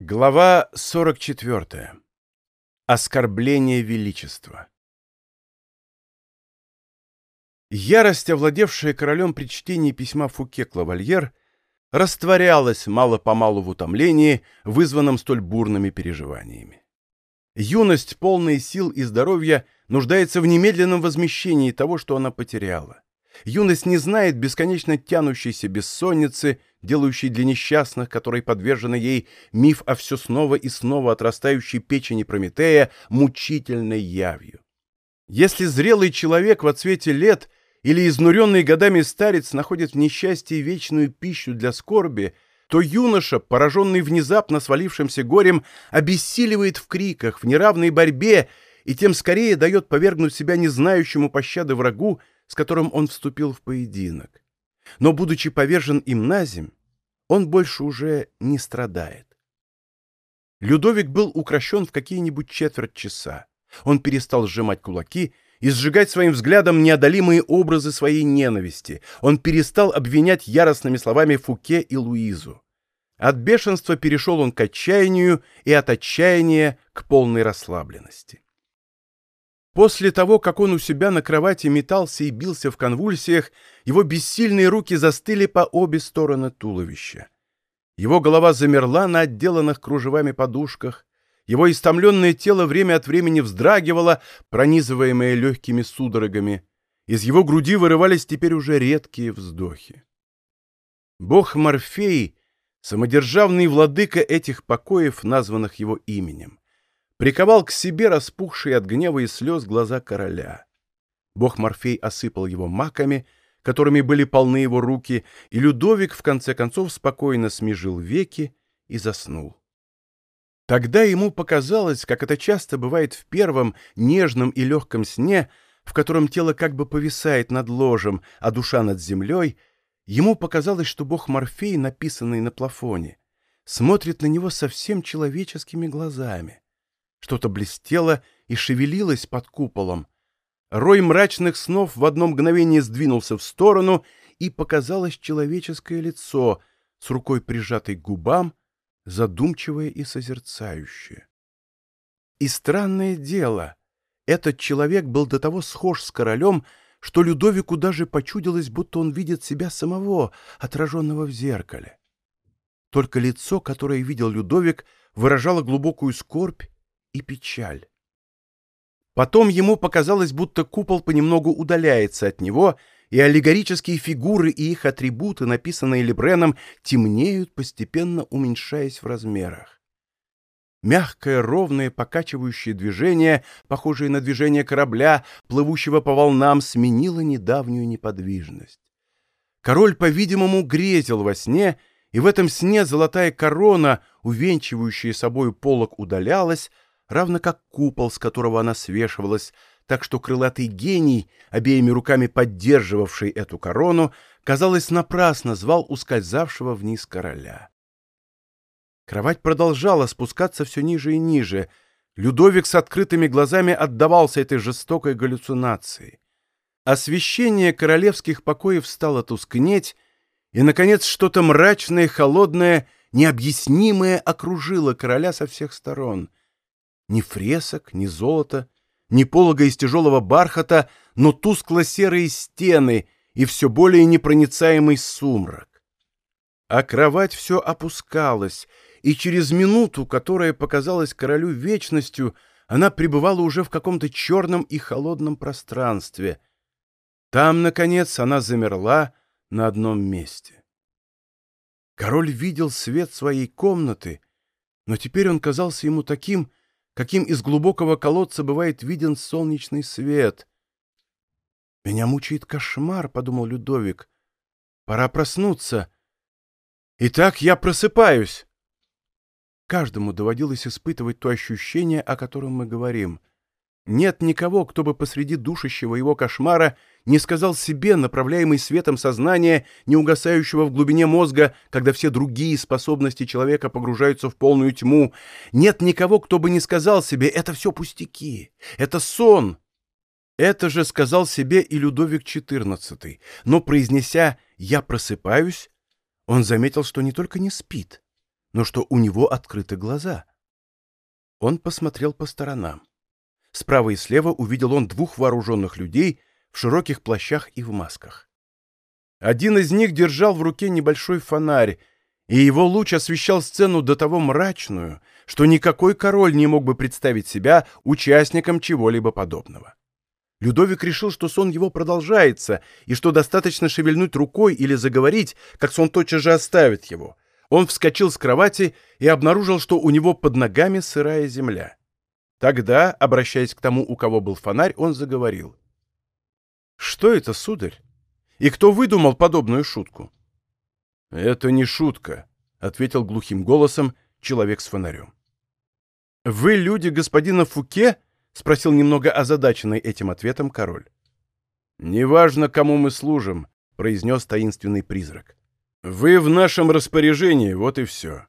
Глава 44. Оскорбление величества. Ярость, овладевшая королем при чтении письма Фуке Клавальер, растворялась мало-помалу в утомлении, вызванном столь бурными переживаниями. Юность, полная сил и здоровья, нуждается в немедленном возмещении того, что она потеряла. Юность не знает бесконечно тянущейся бессонницы, делающей для несчастных, которой подвержена ей миф о все снова и снова отрастающей печени Прометея, мучительной явью. Если зрелый человек во цвете лет или изнуренный годами старец находит в несчастье вечную пищу для скорби, то юноша, пораженный внезапно свалившимся горем, обессиливает в криках, в неравной борьбе и тем скорее дает повергнуть себя незнающему пощады врагу, с которым он вступил в поединок. Но, будучи повержен им на земь, он больше уже не страдает. Людовик был укращен в какие-нибудь четверть часа. Он перестал сжимать кулаки и сжигать своим взглядом неодолимые образы своей ненависти. Он перестал обвинять яростными словами Фуке и Луизу. От бешенства перешел он к отчаянию и от отчаяния к полной расслабленности. После того, как он у себя на кровати метался и бился в конвульсиях, его бессильные руки застыли по обе стороны туловища. Его голова замерла на отделанных кружевами подушках, его истомленное тело время от времени вздрагивало, пронизываемое легкими судорогами. Из его груди вырывались теперь уже редкие вздохи. Бог Морфей, самодержавный владыка этих покоев, названных его именем приковал к себе распухшие от гнева и слез глаза короля. Бог Морфей осыпал его маками, которыми были полны его руки, и Людовик, в конце концов, спокойно смежил веки и заснул. Тогда ему показалось, как это часто бывает в первом нежном и легком сне, в котором тело как бы повисает над ложем, а душа над землей, ему показалось, что бог Морфей, написанный на плафоне, смотрит на него совсем человеческими глазами. Что-то блестело и шевелилось под куполом. Рой мрачных снов в одно мгновение сдвинулся в сторону, и показалось человеческое лицо с рукой прижатой к губам, задумчивое и созерцающее. И странное дело, этот человек был до того схож с королем, что Людовику даже почудилось, будто он видит себя самого, отраженного в зеркале. Только лицо, которое видел Людовик, выражало глубокую скорбь и печаль. Потом ему показалось, будто купол понемногу удаляется от него, и аллегорические фигуры и их атрибуты, написанные Лебреном, темнеют, постепенно уменьшаясь в размерах. Мягкое, ровное, покачивающее движение, похожее на движение корабля, плывущего по волнам, сменило недавнюю неподвижность. Король, по-видимому, грезил во сне, и в этом сне золотая корона, увенчивающая собою полог, удалялась, равно как купол, с которого она свешивалась, так что крылатый гений, обеими руками поддерживавший эту корону, казалось, напрасно звал ускользавшего вниз короля. Кровать продолжала спускаться все ниже и ниже. Людовик с открытыми глазами отдавался этой жестокой галлюцинации. Освещение королевских покоев стало тускнеть, и, наконец, что-то мрачное, холодное, необъяснимое окружило короля со всех сторон — ни фресок, ни золота, ни полога из тяжелого бархата, но тускло-серые стены и все более непроницаемый сумрак. А кровать все опускалась, и через минуту, которая показалась королю вечностью, она пребывала уже в каком-то черном и холодном пространстве. Там, наконец, она замерла на одном месте. Король видел свет своей комнаты, но теперь он казался ему таким, каким из глубокого колодца бывает виден солнечный свет. «Меня мучает кошмар», — подумал Людовик. «Пора проснуться». «Итак, я просыпаюсь». Каждому доводилось испытывать то ощущение, о котором мы говорим. Нет никого, кто бы посреди душащего его кошмара не сказал себе, направляемый светом сознания, не угасающего в глубине мозга, когда все другие способности человека погружаются в полную тьму. Нет никого, кто бы не сказал себе «это все пустяки, это сон». Это же сказал себе и Людовик XIV, но, произнеся «я просыпаюсь», он заметил, что не только не спит, но что у него открыты глаза. Он посмотрел по сторонам. Справа и слева увидел он двух вооруженных людей в широких плащах и в масках. Один из них держал в руке небольшой фонарь, и его луч освещал сцену до того мрачную, что никакой король не мог бы представить себя участником чего-либо подобного. Людовик решил, что сон его продолжается, и что достаточно шевельнуть рукой или заговорить, как сон тотчас же оставит его. Он вскочил с кровати и обнаружил, что у него под ногами сырая земля. Тогда, обращаясь к тому, у кого был фонарь, он заговорил. «Что это, сударь? И кто выдумал подобную шутку?» «Это не шутка», — ответил глухим голосом человек с фонарем. «Вы люди господина Фуке?» — спросил немного озадаченный этим ответом король. «Неважно, кому мы служим», — произнес таинственный призрак. «Вы в нашем распоряжении, вот и все».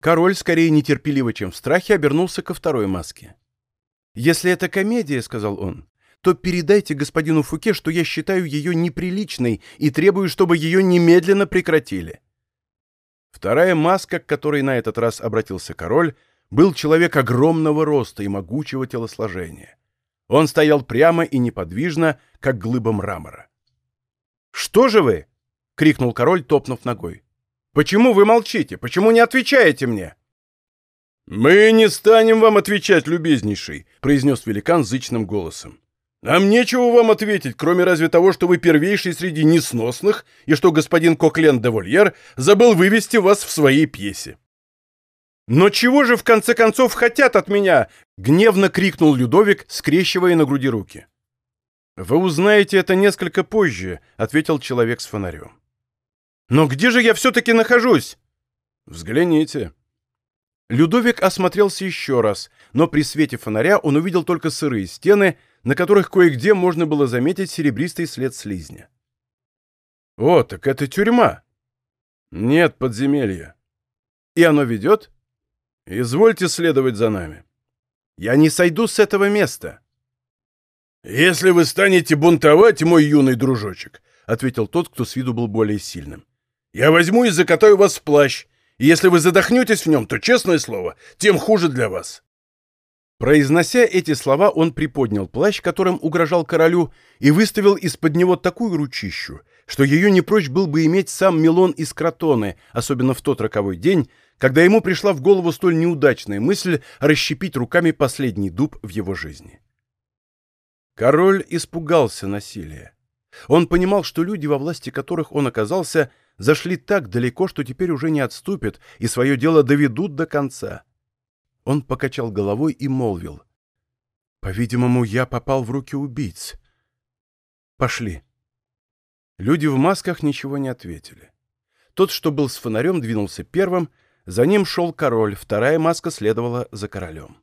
Король, скорее нетерпеливо, чем в страхе, обернулся ко второй маске. «Если это комедия, — сказал он, — то передайте господину Фуке, что я считаю ее неприличной и требую, чтобы ее немедленно прекратили». Вторая маска, к которой на этот раз обратился король, был человек огромного роста и могучего телосложения. Он стоял прямо и неподвижно, как глыба мрамора. «Что же вы?» — крикнул король, топнув ногой. «Почему вы молчите? Почему не отвечаете мне?» «Мы не станем вам отвечать, любезнейший», — произнес великан зычным голосом. «Нам нечего вам ответить, кроме разве того, что вы первейший среди несносных и что господин Коклен де Вольер забыл вывести вас в своей пьесе». «Но чего же в конце концов хотят от меня?» — гневно крикнул Людовик, скрещивая на груди руки. «Вы узнаете это несколько позже», — ответил человек с фонарем. «Но где же я все-таки нахожусь?» «Взгляните». Людовик осмотрелся еще раз, но при свете фонаря он увидел только сырые стены, на которых кое-где можно было заметить серебристый след слизня. «О, так это тюрьма!» «Нет, подземелья». «И оно ведет?» Извольте следовать за нами. Я не сойду с этого места. Если вы станете бунтовать, мой юный дружочек, ответил тот, кто с виду был более сильным. Я возьму и закатаю вас в плащ, и если вы задохнетесь в нем, то, честное слово, тем хуже для вас. Произнося эти слова, он приподнял плащ, которым угрожал королю, и выставил из-под него такую ручищу, что ее не прочь был бы иметь сам Милон из Кротоны, особенно в тот роковой день, когда ему пришла в голову столь неудачная мысль расщепить руками последний дуб в его жизни. Король испугался насилия. Он понимал, что люди, во власти которых он оказался, зашли так далеко, что теперь уже не отступят и свое дело доведут до конца. Он покачал головой и молвил. «По-видимому, я попал в руки убийц. Пошли». Люди в масках ничего не ответили. Тот, что был с фонарем, двинулся первым, за ним шел король, вторая маска следовала за королем.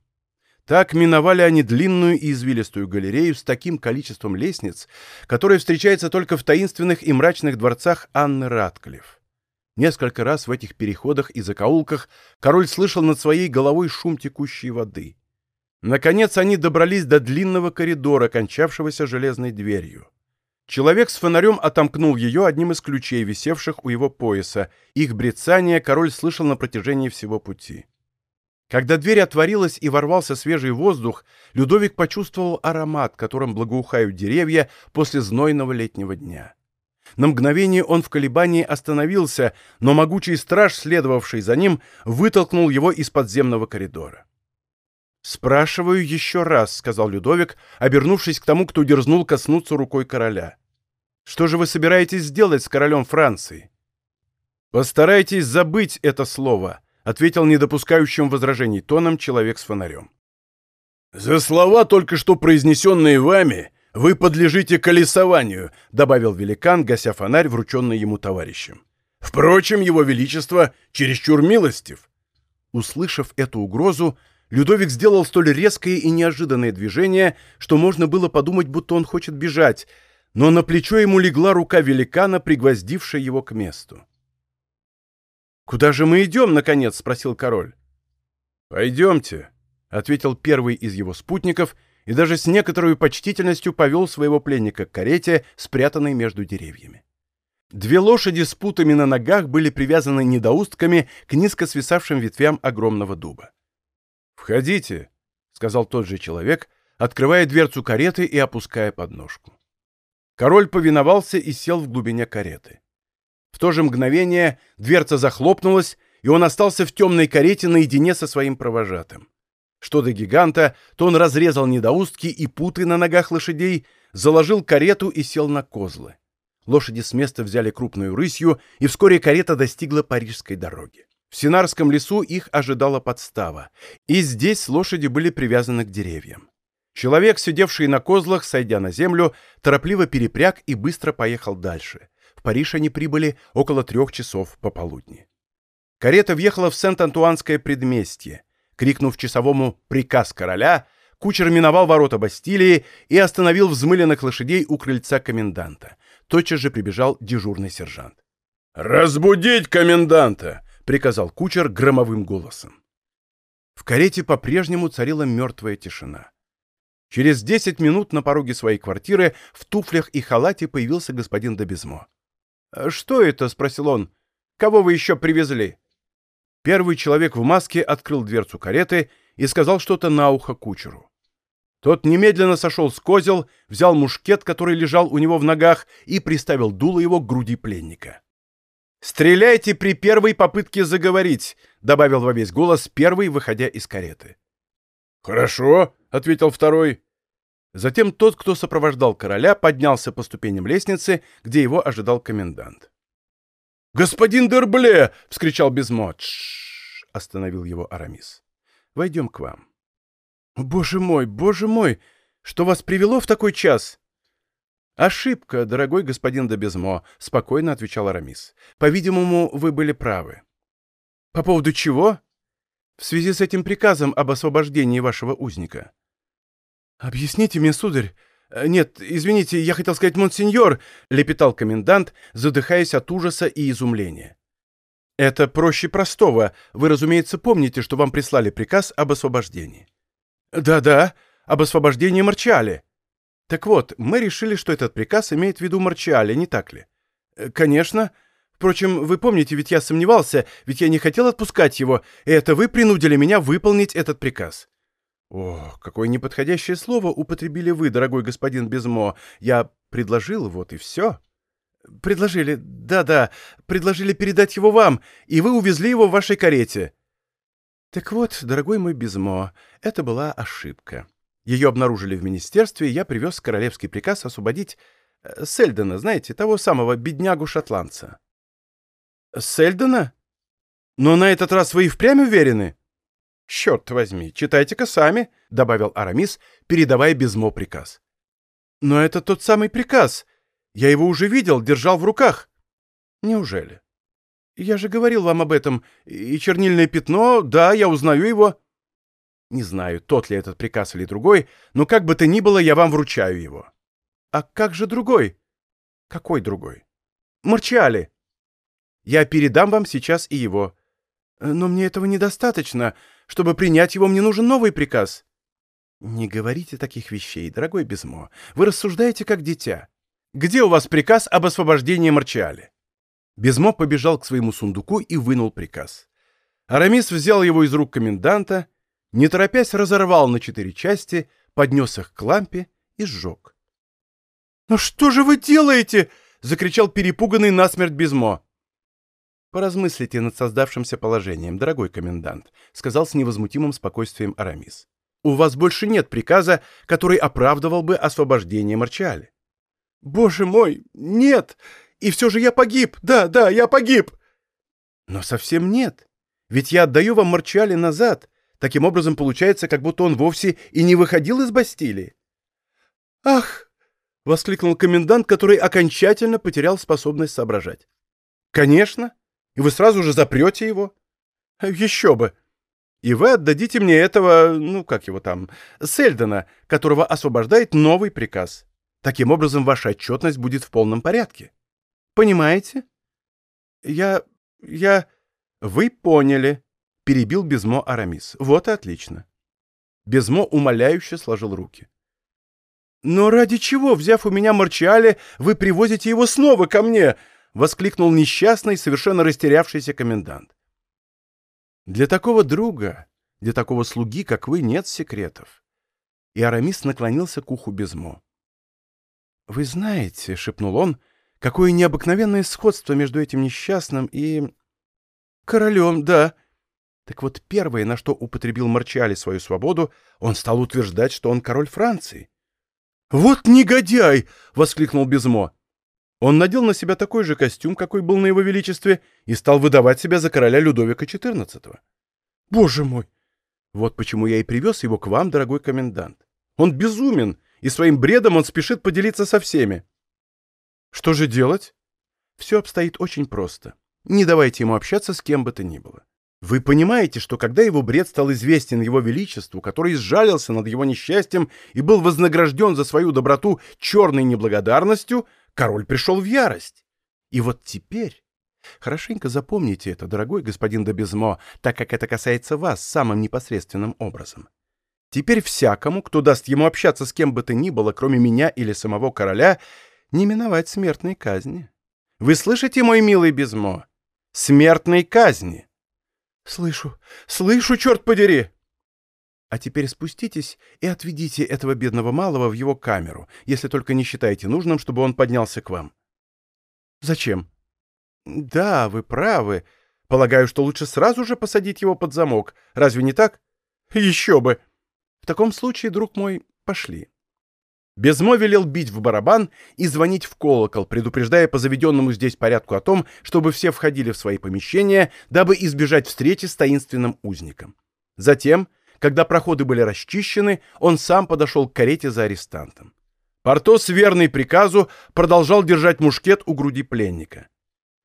Так миновали они длинную и извилистую галерею с таким количеством лестниц, которое встречается только в таинственных и мрачных дворцах Анны Ратклифф. Несколько раз в этих переходах и закоулках король слышал над своей головой шум текущей воды. Наконец они добрались до длинного коридора, кончавшегося железной дверью. Человек с фонарем отомкнул ее одним из ключей, висевших у его пояса. Их брецание король слышал на протяжении всего пути. Когда дверь отворилась и ворвался свежий воздух, Людовик почувствовал аромат, которым благоухают деревья после знойного летнего дня. На мгновение он в колебании остановился, но могучий страж, следовавший за ним, вытолкнул его из подземного коридора. «Спрашиваю еще раз», — сказал Людовик, обернувшись к тому, кто дерзнул коснуться рукой короля. «Что же вы собираетесь сделать с королем Франции?» «Постарайтесь забыть это слово», — ответил недопускающим возражений тоном человек с фонарем. «За слова, только что произнесенные вами, вы подлежите колесованию», — добавил великан, гася фонарь, врученный ему товарищем. «Впрочем, его величество чересчур милостив». Услышав эту угрозу, Людовик сделал столь резкое и неожиданное движение, что можно было подумать, будто он хочет бежать, но на плечо ему легла рука великана, пригвоздившая его к месту. «Куда же мы идем, наконец?» — спросил король. «Пойдемте», — ответил первый из его спутников и даже с некоторой почтительностью повел своего пленника к карете, спрятанной между деревьями. Две лошади с путами на ногах были привязаны недоустками к низко свисавшим ветвям огромного дуба. «Входите», — сказал тот же человек, открывая дверцу кареты и опуская подножку. Король повиновался и сел в глубине кареты. В то же мгновение дверца захлопнулась, и он остался в темной карете наедине со своим провожатым. Что до гиганта, то он разрезал недоустки и путы на ногах лошадей, заложил карету и сел на козлы. Лошади с места взяли крупную рысью, и вскоре карета достигла парижской дороги. В Синарском лесу их ожидала подстава, и здесь лошади были привязаны к деревьям. Человек, сидевший на козлах, сойдя на землю, торопливо перепряг и быстро поехал дальше. В Париж они прибыли около трех часов пополудни. Карета въехала в Сент-Антуанское предместье. Крикнув часовому «Приказ короля!», кучер миновал ворота Бастилии и остановил взмыленных лошадей у крыльца коменданта. Тотчас же прибежал дежурный сержант. «Разбудить коменданта!» — приказал кучер громовым голосом. В карете по-прежнему царила мертвая тишина. Через десять минут на пороге своей квартиры в туфлях и халате появился господин Добезмо. «Что это?» — спросил он. «Кого вы еще привезли?» Первый человек в маске открыл дверцу кареты и сказал что-то на ухо кучеру. Тот немедленно сошел с козел, взял мушкет, который лежал у него в ногах, и приставил дуло его к груди пленника. «Стреляйте при первой попытке заговорить», — добавил во весь голос первый, выходя из кареты. «Хорошо», — ответил второй. Затем тот, кто сопровождал короля, поднялся по ступеням лестницы, где его ожидал комендант. «Господин Дербле!» — вскричал Безмо. «Тш-ш-ш!» остановил его Арамис. «Войдем к вам». «Боже мой, боже мой! Что вас привело в такой час?» «Ошибка, дорогой господин Добезмо», — спокойно отвечал Арамис. «По-видимому, вы были правы». «По поводу чего?» «В связи с этим приказом об освобождении вашего узника». «Объясните мне, сударь. Э, нет, извините, я хотел сказать монсеньор», — лепетал комендант, задыхаясь от ужаса и изумления. «Это проще простого. Вы, разумеется, помните, что вам прислали приказ об освобождении». «Да-да, об освобождении Марчали». «Так вот, мы решили, что этот приказ имеет в виду Марчали, не так ли?» «Э, «Конечно. Впрочем, вы помните, ведь я сомневался, ведь я не хотел отпускать его, и это вы принудили меня выполнить этот приказ». «О, какое неподходящее слово употребили вы, дорогой господин Безмо. Я предложил, вот и все». «Предложили, да-да, предложили передать его вам, и вы увезли его в вашей карете». «Так вот, дорогой мой Безмо, это была ошибка. Ее обнаружили в министерстве, и я привез королевский приказ освободить э, Сельдена, знаете, того самого беднягу-шотландца». «Сельдена? Но на этот раз вы и впрямь уверены?» «Черт возьми, читайте-ка сами», — добавил Арамис, передавая Безмо приказ. «Но это тот самый приказ. Я его уже видел, держал в руках». «Неужели?» «Я же говорил вам об этом. И чернильное пятно, да, я узнаю его». «Не знаю, тот ли этот приказ или другой, но как бы то ни было, я вам вручаю его». «А как же другой?» «Какой другой?» «Марчали». «Я передам вам сейчас и его». «Но мне этого недостаточно. Чтобы принять его, мне нужен новый приказ». «Не говорите таких вещей, дорогой Безмо. Вы рассуждаете как дитя. Где у вас приказ об освобождении Марчиали?» Безмо побежал к своему сундуку и вынул приказ. Арамис взял его из рук коменданта, не торопясь разорвал на четыре части, поднес их к лампе и сжег. «Ну что же вы делаете?» — закричал перепуганный насмерть Безмо. «Поразмыслите над создавшимся положением, дорогой комендант», — сказал с невозмутимым спокойствием Арамис. «У вас больше нет приказа, который оправдывал бы освобождение Марчали». «Боже мой, нет! И все же я погиб! Да, да, я погиб!» «Но совсем нет. Ведь я отдаю вам Марчали назад. Таким образом, получается, как будто он вовсе и не выходил из Бастилии». «Ах!» — воскликнул комендант, который окончательно потерял способность соображать. «Конечно!» И вы сразу же запрете его? Еще бы. И вы отдадите мне этого, ну, как его там, Сельдена, которого освобождает новый приказ. Таким образом, ваша отчетность будет в полном порядке. Понимаете? Я... я... Вы поняли, — перебил Безмо Арамис. Вот и отлично. Безмо умоляюще сложил руки. «Но ради чего, взяв у меня Марчиале, вы привозите его снова ко мне?» — воскликнул несчастный, совершенно растерявшийся комендант. «Для такого друга, для такого слуги, как вы, нет секретов». И Арамис наклонился к уху Безмо. «Вы знаете, — шепнул он, — какое необыкновенное сходство между этим несчастным и... королем, да. Так вот, первое, на что употребил Марчали свою свободу, он стал утверждать, что он король Франции. «Вот негодяй!» — воскликнул Безмо. Он надел на себя такой же костюм, какой был на его величестве, и стал выдавать себя за короля Людовика XIV. «Боже мой! Вот почему я и привез его к вам, дорогой комендант. Он безумен, и своим бредом он спешит поделиться со всеми. Что же делать? Все обстоит очень просто. Не давайте ему общаться с кем бы то ни было. Вы понимаете, что когда его бред стал известен его величеству, который сжалился над его несчастьем и был вознагражден за свою доброту черной неблагодарностью, король пришел в ярость. И вот теперь... Хорошенько запомните это, дорогой господин Добезмо, так как это касается вас самым непосредственным образом. Теперь всякому, кто даст ему общаться с кем бы то ни было, кроме меня или самого короля, не миновать смертной казни. Вы слышите, мой милый Безмо? Смертной казни!» «Слышу, слышу, черт подери!» «А теперь спуститесь и отведите этого бедного малого в его камеру, если только не считаете нужным, чтобы он поднялся к вам». «Зачем?» «Да, вы правы. Полагаю, что лучше сразу же посадить его под замок. Разве не так?» «Еще бы!» В таком случае, друг мой, пошли. Безмо велел бить в барабан и звонить в колокол, предупреждая по заведенному здесь порядку о том, чтобы все входили в свои помещения, дабы избежать встречи с таинственным узником. Затем, когда проходы были расчищены, он сам подошел к карете за арестантом. Портос, верный приказу, продолжал держать мушкет у груди пленника.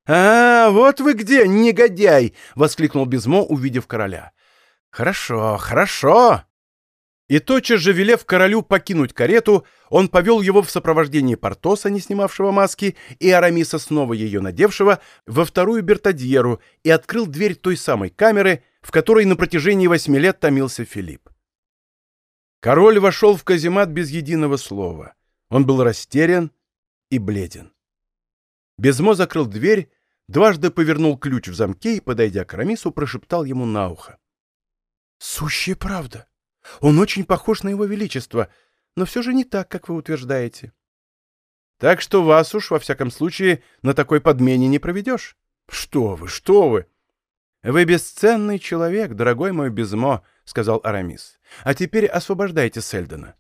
«А, вот вы где, негодяй!» — воскликнул Безмо, увидев короля. «Хорошо, хорошо!» И тотчас же, велев королю покинуть карету, он повел его в сопровождении Портоса, не снимавшего маски, и Арамиса, снова ее надевшего, во вторую Бертадьеру и открыл дверь той самой камеры, в которой на протяжении восьми лет томился Филипп. Король вошел в каземат без единого слова. Он был растерян и бледен. Безмо закрыл дверь, дважды повернул ключ в замке и, подойдя к Арамису, прошептал ему на ухо. «Сущая правда!» Он очень похож на его величество, но все же не так, как вы утверждаете. Так что вас уж, во всяком случае, на такой подмене не проведешь. Что вы, что вы! Вы бесценный человек, дорогой мой Безмо, — сказал Арамис. А теперь освобождайте Сельдона.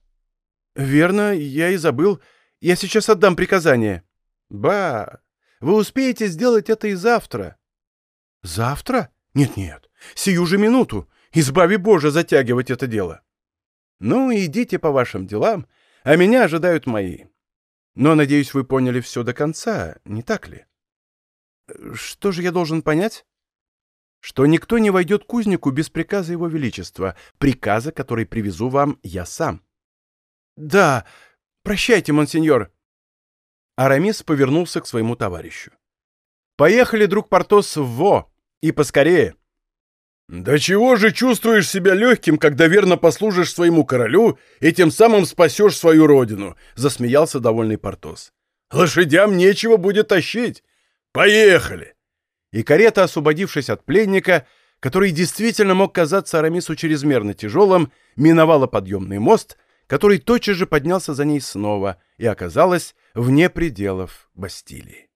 Верно, я и забыл. Я сейчас отдам приказание. Ба! Вы успеете сделать это и завтра. Завтра? Нет-нет, сию же минуту. Избави Боже затягивать это дело. Ну, идите по вашим делам, а меня ожидают мои. Но, надеюсь, вы поняли все до конца, не так ли? Что же я должен понять? Что никто не войдет к кузнику без приказа его величества, приказа, который привезу вам я сам. Да, прощайте, монсеньор. Арамис повернулся к своему товарищу. Поехали, друг Портос, в Во, и поскорее. «Да чего же чувствуешь себя легким, когда верно послужишь своему королю и тем самым спасешь свою родину?» — засмеялся довольный Портос. «Лошадям нечего будет тащить. Поехали!» И карета, освободившись от пленника, который действительно мог казаться Арамису чрезмерно тяжелым, миновала подъемный мост, который тотчас же поднялся за ней снова и оказалась вне пределов Бастилии.